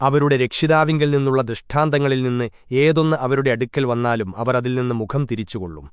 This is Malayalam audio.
അവരുടെ രക്ഷിതാവിങ്കിൽ നിന്നുള്ള ദൃഷ്ടാന്തങ്ങളിൽ നിന്ന് ഏതൊന്ന് അവരുടെ അടുക്കൽ വന്നാലും അവർ അതിൽ നിന്ന് മുഖം തിരിച്ചുകൊള്ളും.